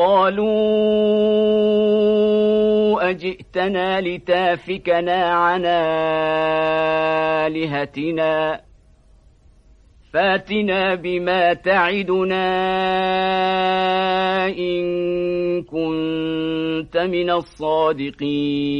قالوا أجئتنا لتافكنا عن آلهتنا فاتنا بما تعدنا إن كنت من الصادقين